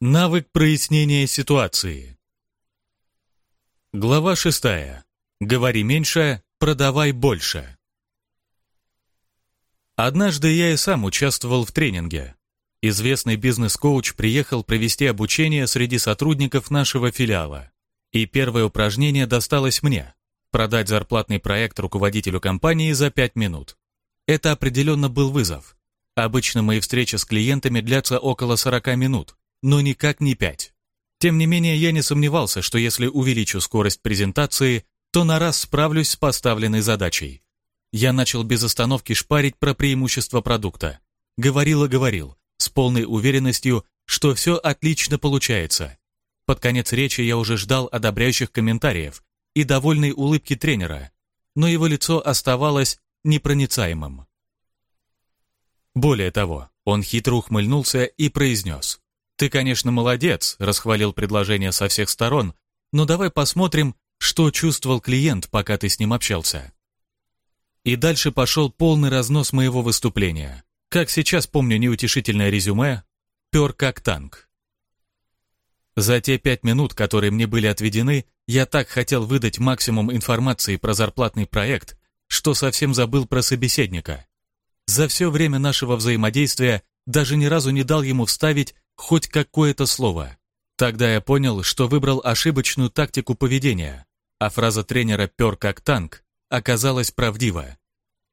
Навык прояснения ситуации. Глава шестая. Говори меньше, продавай больше. Однажды я и сам участвовал в тренинге. Известный бизнес-коуч приехал провести обучение среди сотрудников нашего филиала. И первое упражнение досталось мне – продать зарплатный проект руководителю компании за 5 минут. Это определенно был вызов. Обычно мои встречи с клиентами длятся около 40 минут, но никак не 5. Тем не менее, я не сомневался, что если увеличу скорость презентации, то на раз справлюсь с поставленной задачей. Я начал без остановки шпарить про преимущества продукта. Говорил и говорил, с полной уверенностью, что все отлично получается. Под конец речи я уже ждал одобряющих комментариев и довольной улыбки тренера, но его лицо оставалось непроницаемым. Более того, он хитро ухмыльнулся и произнес. «Ты, конечно, молодец», — расхвалил предложение со всех сторон, «но давай посмотрим, что чувствовал клиент, пока ты с ним общался». И дальше пошел полный разнос моего выступления. Как сейчас помню неутешительное резюме, пер как танк. За те пять минут, которые мне были отведены, я так хотел выдать максимум информации про зарплатный проект, что совсем забыл про собеседника. За все время нашего взаимодействия даже ни разу не дал ему вставить хоть какое-то слово. Тогда я понял, что выбрал ошибочную тактику поведения, а фраза тренера «пер как танк» оказалась правдива.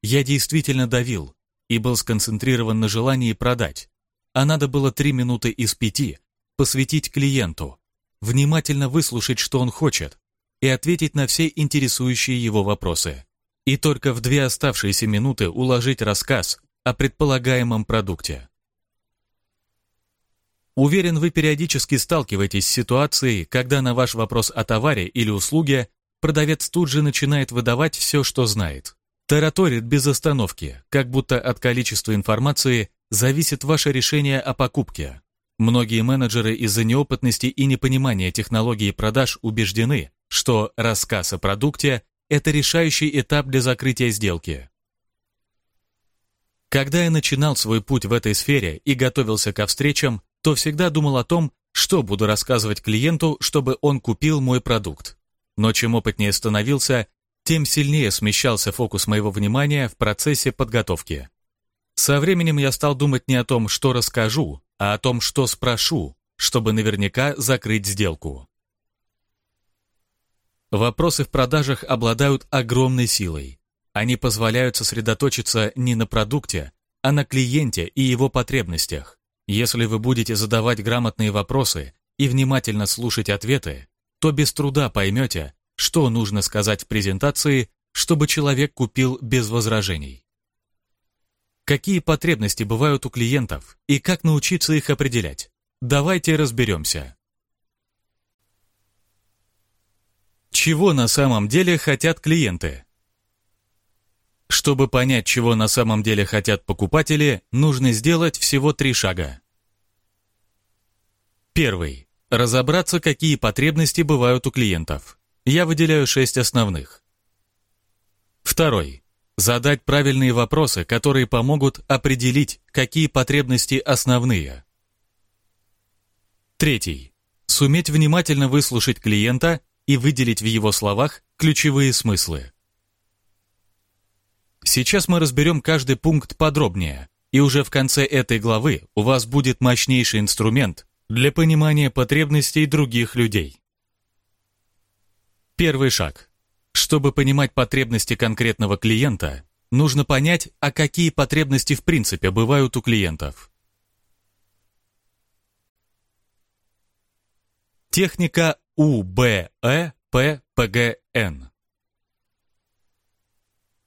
Я действительно давил и был сконцентрирован на желании продать, а надо было три минуты из пяти посвятить клиенту, внимательно выслушать, что он хочет, и ответить на все интересующие его вопросы и только в две оставшиеся минуты уложить рассказ о предполагаемом продукте. Уверен, вы периодически сталкиваетесь с ситуацией, когда на ваш вопрос о товаре или услуге продавец тут же начинает выдавать все, что знает. Тараторит без остановки, как будто от количества информации зависит ваше решение о покупке. Многие менеджеры из-за неопытности и непонимания технологии продаж убеждены, что рассказ о продукте это решающий этап для закрытия сделки. Когда я начинал свой путь в этой сфере и готовился ко встречам, то всегда думал о том, что буду рассказывать клиенту, чтобы он купил мой продукт. Но чем опытнее становился, тем сильнее смещался фокус моего внимания в процессе подготовки. Со временем я стал думать не о том, что расскажу, а о том, что спрошу, чтобы наверняка закрыть сделку. Вопросы в продажах обладают огромной силой. Они позволяют сосредоточиться не на продукте, а на клиенте и его потребностях. Если вы будете задавать грамотные вопросы и внимательно слушать ответы, то без труда поймете, что нужно сказать в презентации, чтобы человек купил без возражений. Какие потребности бывают у клиентов и как научиться их определять? Давайте разберемся. Чего на самом деле хотят клиенты? Чтобы понять, чего на самом деле хотят покупатели, нужно сделать всего три шага. Первый. Разобраться, какие потребности бывают у клиентов. Я выделяю шесть основных. Второй. Задать правильные вопросы, которые помогут определить, какие потребности основные. Третий. Суметь внимательно выслушать клиента и выделить в его словах ключевые смыслы. Сейчас мы разберем каждый пункт подробнее, и уже в конце этой главы у вас будет мощнейший инструмент для понимания потребностей других людей. Первый шаг. Чтобы понимать потребности конкретного клиента, нужно понять, а какие потребности в принципе бывают у клиентов. Техника УБЭППГН.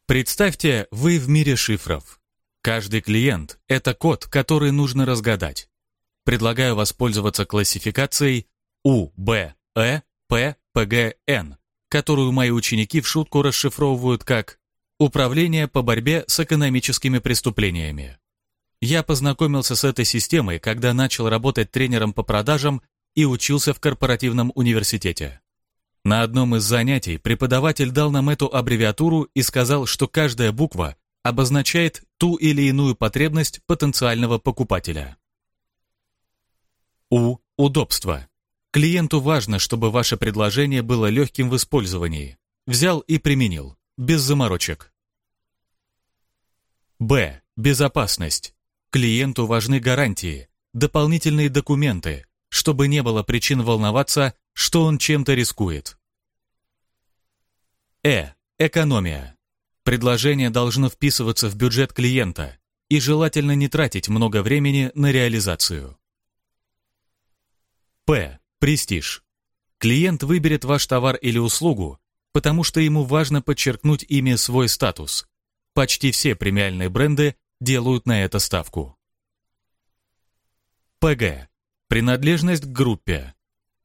Представьте, вы в мире шифров. Каждый клиент – это код, который нужно разгадать. Предлагаю воспользоваться классификацией УБЭППГН, которую мои ученики в шутку расшифровывают как «Управление по борьбе с экономическими преступлениями». Я познакомился с этой системой, когда начал работать тренером по продажам и учился в корпоративном университете. На одном из занятий преподаватель дал нам эту аббревиатуру и сказал, что каждая буква обозначает ту или иную потребность потенциального покупателя. У Удобство. Клиенту важно, чтобы ваше предложение было легким в использовании. Взял и применил, без заморочек. Б. Безопасность. Клиенту важны гарантии, дополнительные документы, чтобы не было причин волноваться, что он чем-то рискует. Э. Экономия. Предложение должно вписываться в бюджет клиента и желательно не тратить много времени на реализацию. П. Престиж. Клиент выберет ваш товар или услугу, потому что ему важно подчеркнуть ими свой статус. Почти все премиальные бренды делают на это ставку. ПГ. Принадлежность к группе.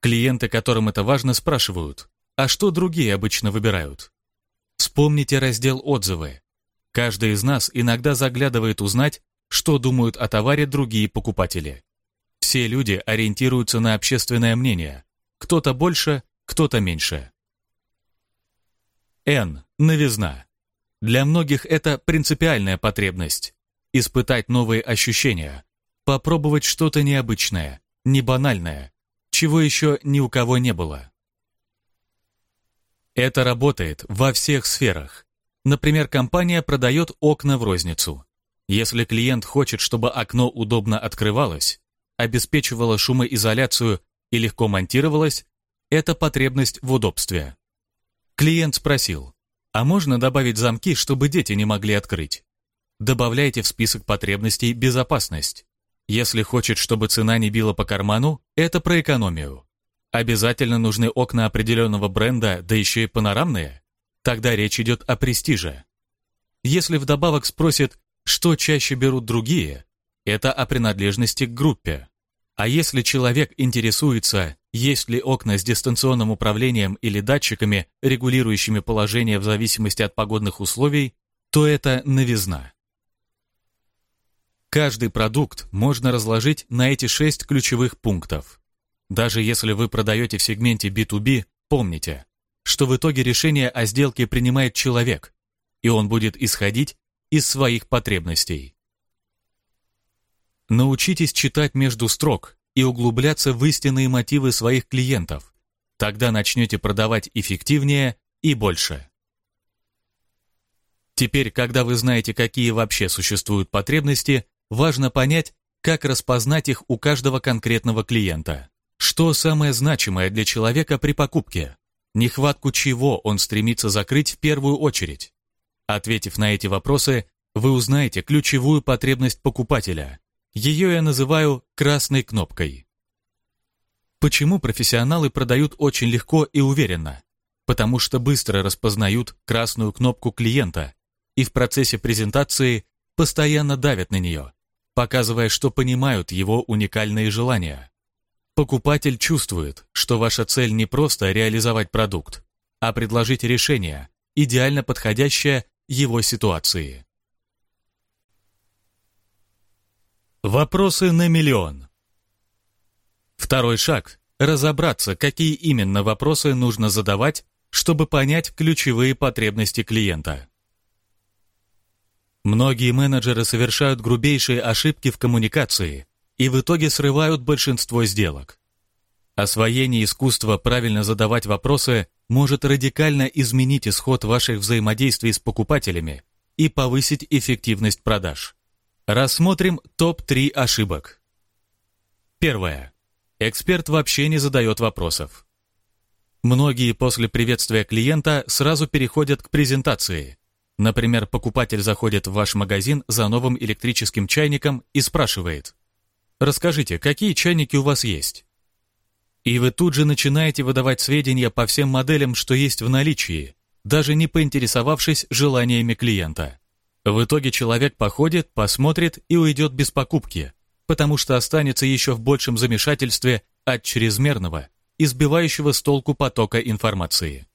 Клиенты, которым это важно, спрашивают, а что другие обычно выбирают? Вспомните раздел «Отзывы». Каждый из нас иногда заглядывает узнать, что думают о товаре другие покупатели. Все люди ориентируются на общественное мнение. Кто-то больше, кто-то меньше. Н. Новизна. Для многих это принципиальная потребность. Испытать новые ощущения. Попробовать что-то необычное, не банальное, чего еще ни у кого не было. Это работает во всех сферах. Например, компания продает окна в розницу. Если клиент хочет, чтобы окно удобно открывалось, обеспечивала шумоизоляцию и легко монтировалась, это потребность в удобстве. Клиент спросил, а можно добавить замки, чтобы дети не могли открыть? Добавляйте в список потребностей безопасность. Если хочет, чтобы цена не била по карману, это про экономию. Обязательно нужны окна определенного бренда, да еще и панорамные? Тогда речь идет о престиже. Если вдобавок спросит, что чаще берут другие, это о принадлежности к группе. А если человек интересуется, есть ли окна с дистанционным управлением или датчиками, регулирующими положение в зависимости от погодных условий, то это новизна. Каждый продукт можно разложить на эти шесть ключевых пунктов. Даже если вы продаете в сегменте B2B, помните, что в итоге решение о сделке принимает человек, и он будет исходить из своих потребностей. Научитесь читать между строк и углубляться в истинные мотивы своих клиентов. Тогда начнете продавать эффективнее и больше. Теперь, когда вы знаете, какие вообще существуют потребности, важно понять, как распознать их у каждого конкретного клиента. Что самое значимое для человека при покупке? Нехватку чего он стремится закрыть в первую очередь? Ответив на эти вопросы, вы узнаете ключевую потребность покупателя, ее я называю красной кнопкой. Почему профессионалы продают очень легко и уверенно? Потому что быстро распознают красную кнопку клиента и в процессе презентации постоянно давят на нее, показывая, что понимают его уникальные желания. Покупатель чувствует, что ваша цель не просто реализовать продукт, а предложить решение, идеально подходящее его ситуации. Вопросы на миллион. Второй шаг – разобраться, какие именно вопросы нужно задавать, чтобы понять ключевые потребности клиента. Многие менеджеры совершают грубейшие ошибки в коммуникации и в итоге срывают большинство сделок. Освоение искусства правильно задавать вопросы может радикально изменить исход ваших взаимодействий с покупателями и повысить эффективность продаж. Рассмотрим топ-3 ошибок. Первое. Эксперт вообще не задает вопросов. Многие после приветствия клиента сразу переходят к презентации. Например, покупатель заходит в ваш магазин за новым электрическим чайником и спрашивает «Расскажите, какие чайники у вас есть?» И вы тут же начинаете выдавать сведения по всем моделям, что есть в наличии, даже не поинтересовавшись желаниями клиента. В итоге человек походит, посмотрит и уйдет без покупки, потому что останется еще в большем замешательстве от чрезмерного, избивающего с толку потока информации.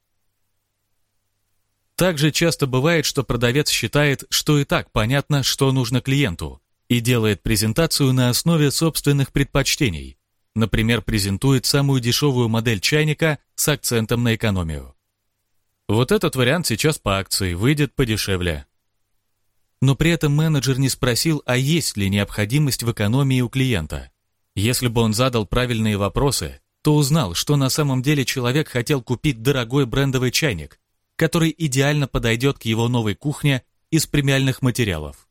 Также часто бывает, что продавец считает, что и так понятно, что нужно клиенту, и делает презентацию на основе собственных предпочтений. Например, презентует самую дешевую модель чайника с акцентом на экономию. Вот этот вариант сейчас по акции выйдет подешевле, но при этом менеджер не спросил, а есть ли необходимость в экономии у клиента. Если бы он задал правильные вопросы, то узнал, что на самом деле человек хотел купить дорогой брендовый чайник, который идеально подойдет к его новой кухне из премиальных материалов.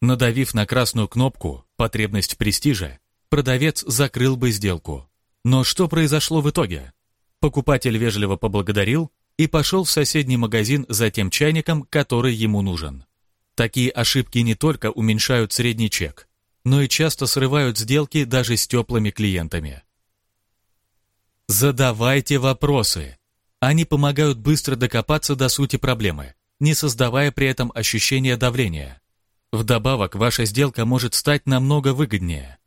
Надавив на красную кнопку «Потребность в престиже», продавец закрыл бы сделку. Но что произошло в итоге? Покупатель вежливо поблагодарил и пошел в соседний магазин за тем чайником, который ему нужен. Такие ошибки не только уменьшают средний чек, но и часто срывают сделки даже с теплыми клиентами. Задавайте вопросы. Они помогают быстро докопаться до сути проблемы, не создавая при этом ощущения давления. Вдобавок, ваша сделка может стать намного выгоднее.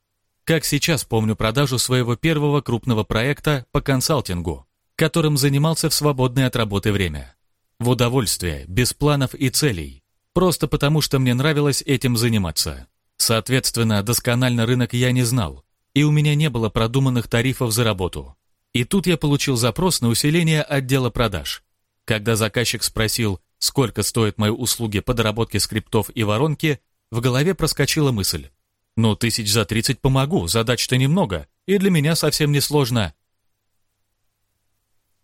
Как сейчас помню продажу своего первого крупного проекта по консалтингу, которым занимался в свободное от работы время. В удовольствие, без планов и целей. Просто потому, что мне нравилось этим заниматься. Соответственно, досконально рынок я не знал, и у меня не было продуманных тарифов за работу. И тут я получил запрос на усиление отдела продаж. Когда заказчик спросил, сколько стоят мои услуги по доработке скриптов и воронки, в голове проскочила мысль. Ну, тысяч за тридцать помогу, задач-то немного, и для меня совсем не сложно.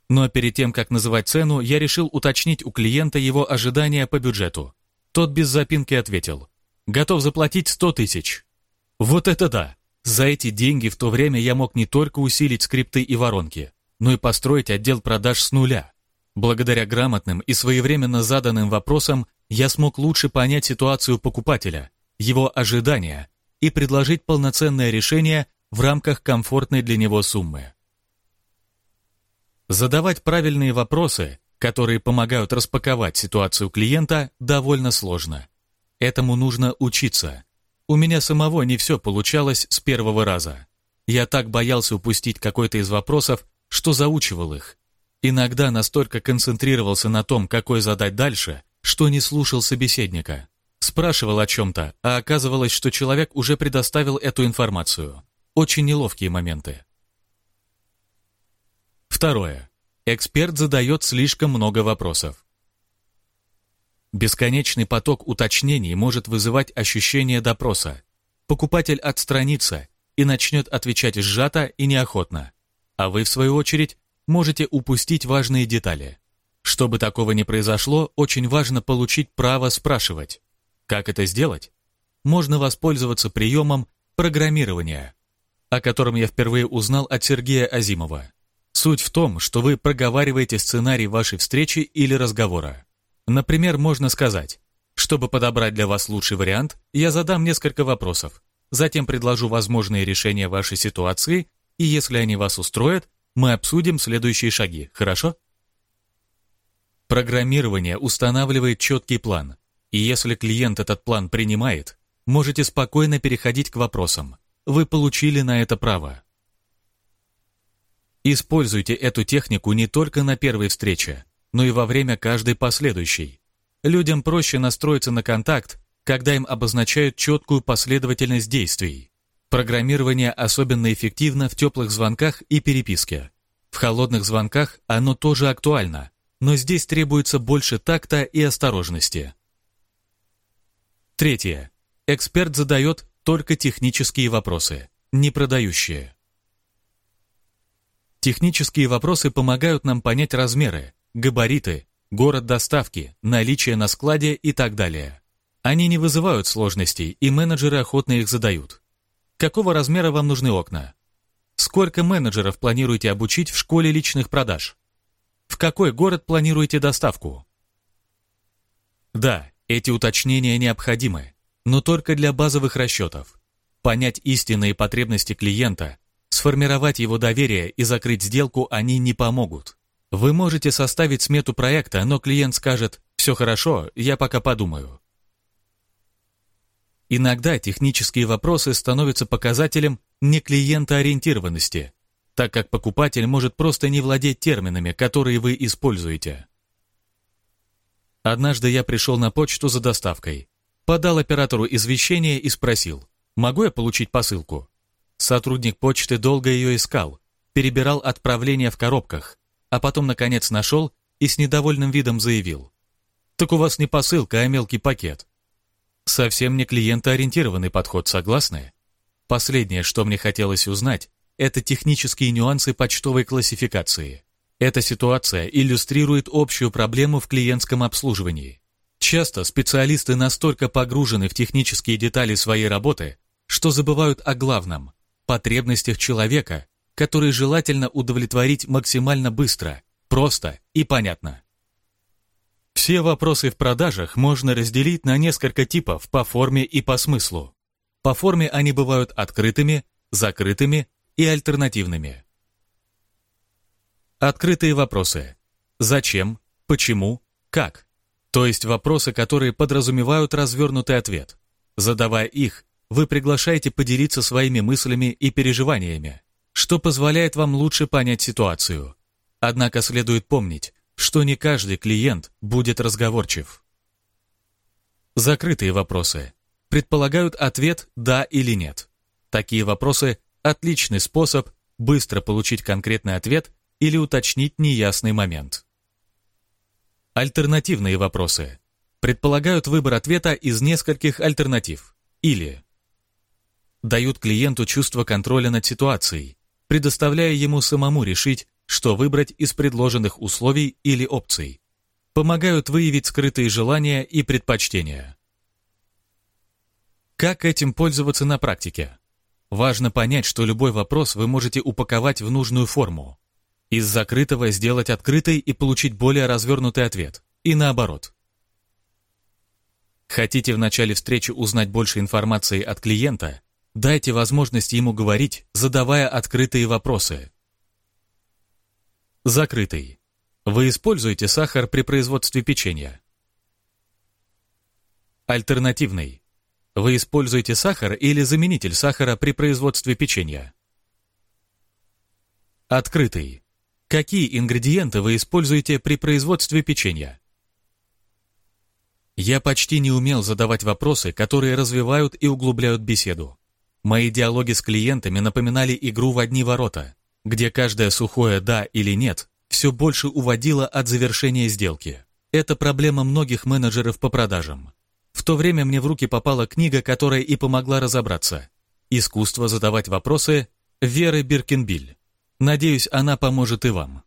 Но перед тем, как называть цену, я решил уточнить у клиента его ожидания по бюджету. Тот без запинки ответил. «Готов заплатить сто тысяч». Вот это да! За эти деньги в то время я мог не только усилить скрипты и воронки, но и построить отдел продаж с нуля. Благодаря грамотным и своевременно заданным вопросам я смог лучше понять ситуацию покупателя, его ожидания и предложить полноценное решение в рамках комфортной для него суммы. Задавать правильные вопросы, которые помогают распаковать ситуацию клиента, довольно сложно. Этому нужно учиться. У меня самого не все получалось с первого раза. Я так боялся упустить какой-то из вопросов, что заучивал их. Иногда настолько концентрировался на том, какой задать дальше, что не слушал собеседника. Спрашивал о чем-то, а оказывалось, что человек уже предоставил эту информацию. Очень неловкие моменты. Второе. Эксперт задает слишком много вопросов. Бесконечный поток уточнений может вызывать ощущение допроса. Покупатель отстранится и начнет отвечать сжато и неохотно. А вы, в свою очередь, можете упустить важные детали. Чтобы такого не произошло, очень важно получить право спрашивать. Как это сделать? Можно воспользоваться приемом программирования, о котором я впервые узнал от Сергея Азимова. Суть в том, что вы проговариваете сценарий вашей встречи или разговора. Например, можно сказать, чтобы подобрать для вас лучший вариант, я задам несколько вопросов, затем предложу возможные решения вашей ситуации, и если они вас устроят, мы обсудим следующие шаги, хорошо? Программирование устанавливает четкий план, и если клиент этот план принимает, можете спокойно переходить к вопросам. Вы получили на это право. Используйте эту технику не только на первой встрече, но и во время каждой последующей. Людям проще настроиться на контакт, когда им обозначают четкую последовательность действий. Программирование особенно эффективно в теплых звонках и переписке. В холодных звонках оно тоже актуально, но здесь требуется больше такта и осторожности. Третье. Эксперт задает только технические вопросы, не продающие. Технические вопросы помогают нам понять размеры, габариты, город доставки, наличие на складе и так далее. Они не вызывают сложностей, и менеджеры охотно их задают. Какого размера вам нужны окна? Сколько менеджеров планируете обучить в школе личных продаж? В какой город планируете доставку? Да, эти уточнения необходимы, но только для базовых расчетов. Понять истинные потребности клиента, сформировать его доверие и закрыть сделку они не помогут. Вы можете составить смету проекта, но клиент скажет «все хорошо, я пока подумаю». Иногда технические вопросы становятся показателем не клиентоориентированности, так как покупатель может просто не владеть терминами, которые вы используете. Однажды я пришел на почту за доставкой, подал оператору извещение и спросил, могу я получить посылку? Сотрудник почты долго ее искал, перебирал отправления в коробках, а потом, наконец, нашел и с недовольным видом заявил. «Так у вас не посылка, а мелкий пакет». Совсем не клиентоориентированный подход, согласны? Последнее, что мне хотелось узнать, это технические нюансы почтовой классификации. Эта ситуация иллюстрирует общую проблему в клиентском обслуживании. Часто специалисты настолько погружены в технические детали своей работы, что забывают о главном – потребностях человека, которые желательно удовлетворить максимально быстро, просто и понятно. Все вопросы в продажах можно разделить на несколько типов по форме и по смыслу. По форме они бывают открытыми, закрытыми и альтернативными. Открытые вопросы. Зачем? Почему? Как? То есть вопросы, которые подразумевают развернутый ответ. Задавая их, вы приглашаете поделиться своими мыслями и переживаниями, что позволяет вам лучше понять ситуацию. Однако следует помнить, что не каждый клиент будет разговорчив. Закрытые вопросы предполагают ответ «да» или «нет». Такие вопросы – отличный способ быстро получить конкретный ответ или уточнить неясный момент. Альтернативные вопросы предполагают выбор ответа из нескольких альтернатив или дают клиенту чувство контроля над ситуацией, предоставляя ему самому решить, что выбрать из предложенных условий или опций. Помогают выявить скрытые желания и предпочтения. Как этим пользоваться на практике? Важно понять, что любой вопрос вы можете упаковать в нужную форму. Из закрытого сделать открытый и получить более развернутый ответ. И наоборот. Хотите в начале встречи узнать больше информации от клиента? Дайте возможность ему говорить, задавая открытые вопросы. Закрытый. Вы используете сахар при производстве печенья. Альтернативный. Вы используете сахар или заменитель сахара при производстве печенья. Открытый. Какие ингредиенты вы используете при производстве печенья? Я почти не умел задавать вопросы, которые развивают и углубляют беседу. Мои диалоги с клиентами напоминали игру в одни ворота где каждое сухое «да» или «нет» все больше уводило от завершения сделки. Это проблема многих менеджеров по продажам. В то время мне в руки попала книга, которая и помогла разобраться. «Искусство задавать вопросы» Веры Биркенбиль. Надеюсь, она поможет и вам.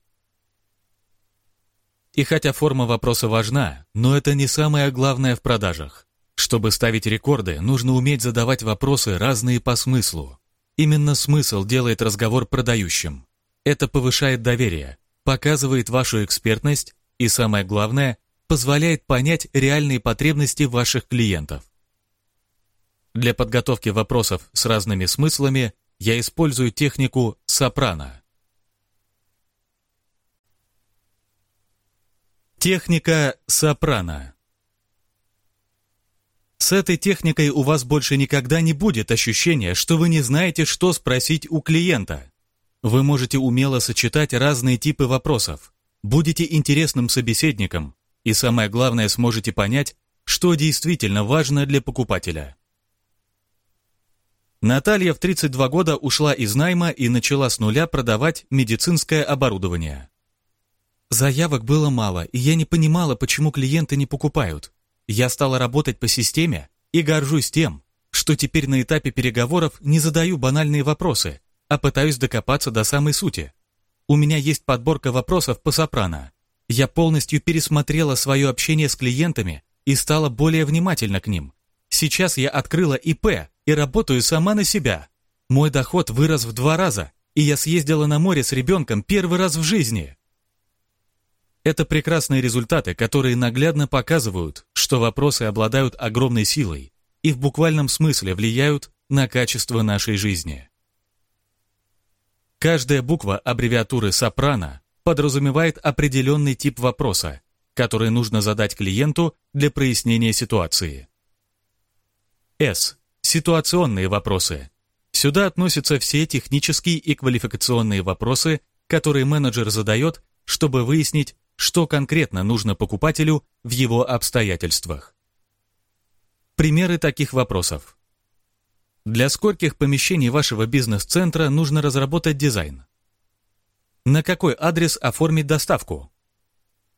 И хотя форма вопроса важна, но это не самое главное в продажах. Чтобы ставить рекорды, нужно уметь задавать вопросы разные по смыслу. Именно смысл делает разговор продающим. Это повышает доверие, показывает вашу экспертность и, самое главное, позволяет понять реальные потребности ваших клиентов. Для подготовки вопросов с разными смыслами я использую технику сопрано. Техника сопрано. С этой техникой у вас больше никогда не будет ощущения, что вы не знаете, что спросить у клиента. Вы можете умело сочетать разные типы вопросов, будете интересным собеседником и, самое главное, сможете понять, что действительно важно для покупателя. Наталья в 32 года ушла из найма и начала с нуля продавать медицинское оборудование. Заявок было мало, и я не понимала, почему клиенты не покупают. Я стала работать по системе и горжусь тем, что теперь на этапе переговоров не задаю банальные вопросы, а пытаюсь докопаться до самой сути. У меня есть подборка вопросов по сопрано. Я полностью пересмотрела свое общение с клиентами и стала более внимательна к ним. Сейчас я открыла ИП и работаю сама на себя. Мой доход вырос в два раза, и я съездила на море с ребенком первый раз в жизни. Это прекрасные результаты, которые наглядно показывают, что вопросы обладают огромной силой и в буквальном смысле влияют на качество нашей жизни. Каждая буква аббревиатуры «Сопрано» подразумевает определенный тип вопроса, который нужно задать клиенту для прояснения ситуации. С. Ситуационные вопросы. Сюда относятся все технические и квалификационные вопросы, которые менеджер задает, чтобы выяснить, что конкретно нужно покупателю в его обстоятельствах. Примеры таких вопросов. Для скольких помещений вашего бизнес-центра нужно разработать дизайн? На какой адрес оформить доставку?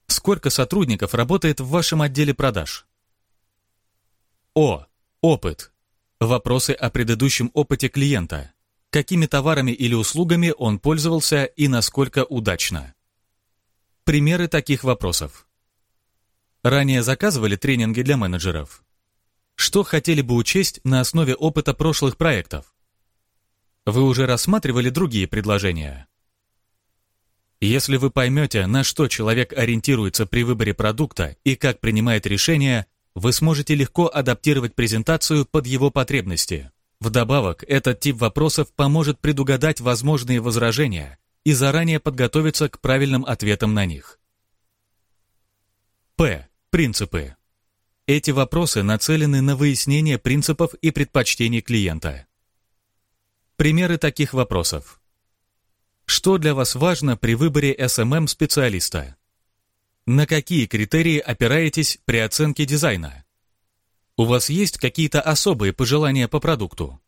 Сколько сотрудников работает в вашем отделе продаж? О. Опыт. Вопросы о предыдущем опыте клиента. Какими товарами или услугами он пользовался и насколько удачно. Примеры таких вопросов. Ранее заказывали тренинги для менеджеров? Что хотели бы учесть на основе опыта прошлых проектов? Вы уже рассматривали другие предложения? Если вы поймете, на что человек ориентируется при выборе продукта и как принимает решения, вы сможете легко адаптировать презентацию под его потребности. Вдобавок, этот тип вопросов поможет предугадать возможные возражения и заранее подготовиться к правильным ответам на них. П. Принципы. Эти вопросы нацелены на выяснение принципов и предпочтений клиента. Примеры таких вопросов. Что для вас важно при выборе SMM-специалиста? На какие критерии опираетесь при оценке дизайна? У вас есть какие-то особые пожелания по продукту?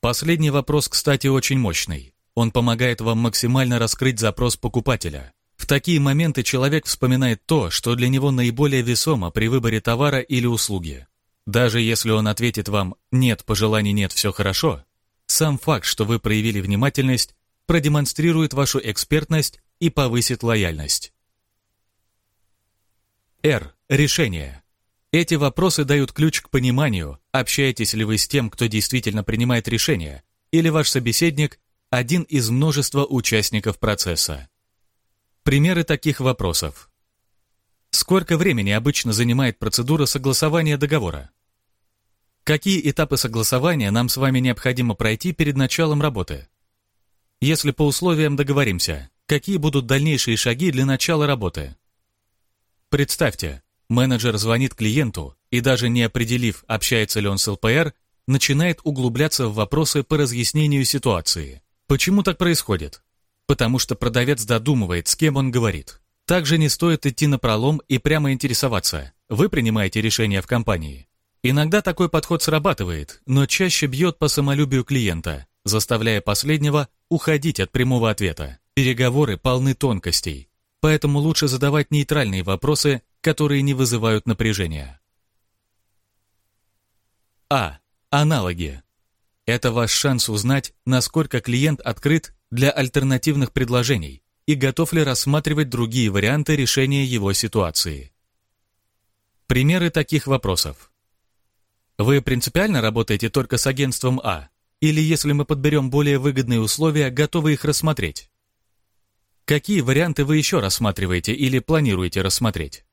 Последний вопрос, кстати, очень мощный. Он помогает вам максимально раскрыть запрос покупателя. В такие моменты человек вспоминает то, что для него наиболее весомо при выборе товара или услуги. Даже если он ответит вам «нет, пожеланий нет, все хорошо», сам факт, что вы проявили внимательность, продемонстрирует вашу экспертность и повысит лояльность. Р. Решение. Эти вопросы дают ключ к пониманию, общаетесь ли вы с тем, кто действительно принимает решения, или ваш собеседник – один из множества участников процесса. Примеры таких вопросов. Сколько времени обычно занимает процедура согласования договора? Какие этапы согласования нам с вами необходимо пройти перед началом работы? Если по условиям договоримся, какие будут дальнейшие шаги для начала работы? Представьте, менеджер звонит клиенту и даже не определив, общается ли он с ЛПР, начинает углубляться в вопросы по разъяснению ситуации. Почему так происходит? Потому что продавец додумывает, с кем он говорит. Также не стоит идти на пролом и прямо интересоваться. Вы принимаете решение в компании. Иногда такой подход срабатывает, но чаще бьет по самолюбию клиента, заставляя последнего уходить от прямого ответа. Переговоры полны тонкостей, поэтому лучше задавать нейтральные вопросы, которые не вызывают напряжения. А. Аналоги. Это ваш шанс узнать, насколько клиент открыт для альтернативных предложений и готов ли рассматривать другие варианты решения его ситуации. Примеры таких вопросов. Вы принципиально работаете только с агентством А, или если мы подберем более выгодные условия, готовы их рассмотреть? Какие варианты вы еще рассматриваете или планируете рассмотреть?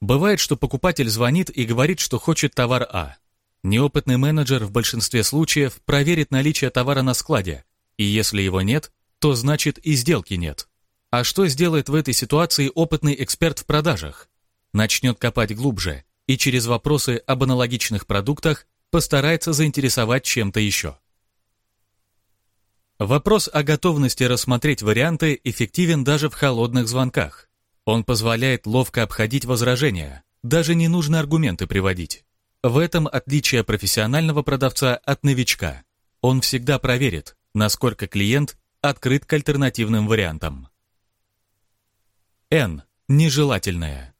Бывает, что покупатель звонит и говорит, что хочет товар А. Неопытный менеджер в большинстве случаев проверит наличие товара на складе, и если его нет, то значит и сделки нет. А что сделает в этой ситуации опытный эксперт в продажах? Начнет копать глубже и через вопросы об аналогичных продуктах постарается заинтересовать чем-то еще. Вопрос о готовности рассмотреть варианты эффективен даже в холодных звонках. Он позволяет ловко обходить возражения, даже не нужно аргументы приводить. В этом отличие профессионального продавца от новичка. Он всегда проверит, насколько клиент открыт к альтернативным вариантам. N. Нежелательное.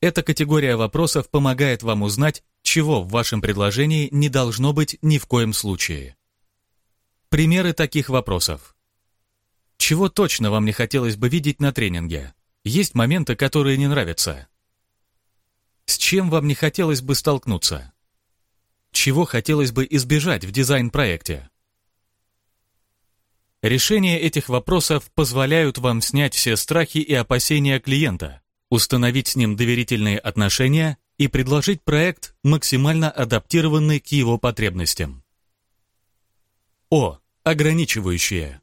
Эта категория вопросов помогает вам узнать, чего в вашем предложении не должно быть ни в коем случае. Примеры таких вопросов. Чего точно вам не хотелось бы видеть на тренинге? Есть моменты, которые не нравятся. С чем вам не хотелось бы столкнуться? Чего хотелось бы избежать в дизайн-проекте? Решение этих вопросов позволяют вам снять все страхи и опасения клиента, установить с ним доверительные отношения и предложить проект, максимально адаптированный к его потребностям. О. Ограничивающие.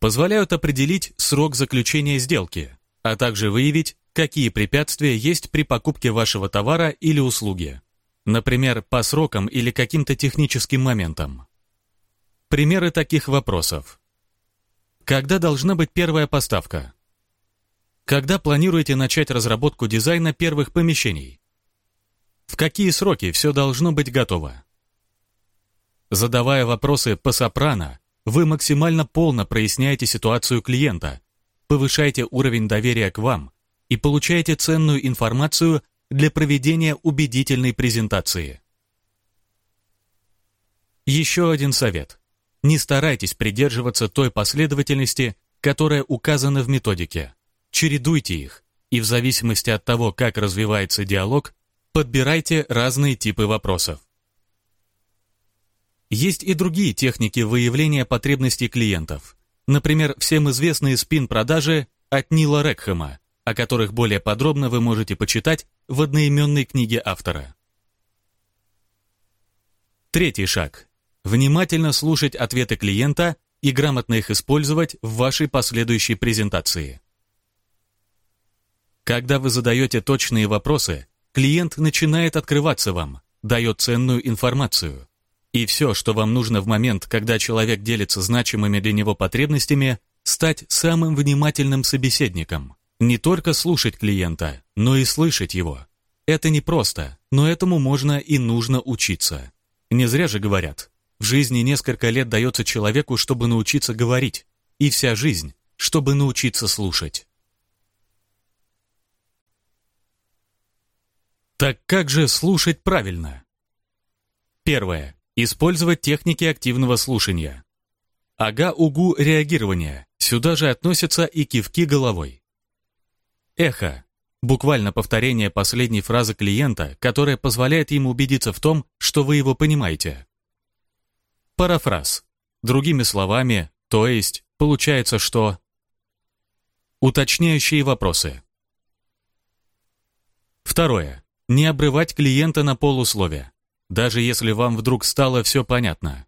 Позволяют определить срок заключения сделки, а также выявить, какие препятствия есть при покупке вашего товара или услуги. Например, по срокам или каким-то техническим моментам. Примеры таких вопросов. Когда должна быть первая поставка? Когда планируете начать разработку дизайна первых помещений? В какие сроки все должно быть готово? Задавая вопросы по сопрано, вы максимально полно проясняете ситуацию клиента, повышаете уровень доверия к вам и получаете ценную информацию для проведения убедительной презентации. Еще один совет. Не старайтесь придерживаться той последовательности, которая указана в методике. Чередуйте их, и в зависимости от того, как развивается диалог, подбирайте разные типы вопросов. Есть и другие техники выявления потребностей клиентов. Например, всем известные спин-продажи от Нила Рекхэма, о которых более подробно вы можете почитать в одноименной книге автора. Третий шаг. Внимательно слушать ответы клиента и грамотно их использовать в вашей последующей презентации. Когда вы задаете точные вопросы, клиент начинает открываться вам, дает ценную информацию. И все, что вам нужно в момент, когда человек делится значимыми для него потребностями, стать самым внимательным собеседником. Не только слушать клиента, но и слышать его. Это непросто, но этому можно и нужно учиться. Не зря же говорят, в жизни несколько лет дается человеку, чтобы научиться говорить, и вся жизнь, чтобы научиться слушать. Так как же слушать правильно? Первое. Использовать техники активного слушания. Ага-угу реагирование. Сюда же относятся и кивки головой. Эхо. Буквально повторение последней фразы клиента, которая позволяет ему убедиться в том, что вы его понимаете. Парафраз. Другими словами, то есть, получается, что... Уточняющие вопросы. Второе. Не обрывать клиента на полусловие даже если вам вдруг стало все понятно.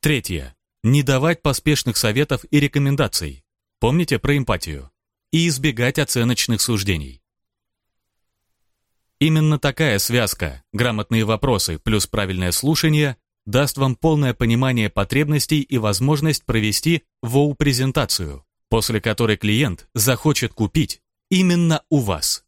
Третье. Не давать поспешных советов и рекомендаций. Помните про эмпатию. И избегать оценочных суждений. Именно такая связка, грамотные вопросы плюс правильное слушание, даст вам полное понимание потребностей и возможность провести воу-презентацию, после которой клиент захочет купить именно у вас.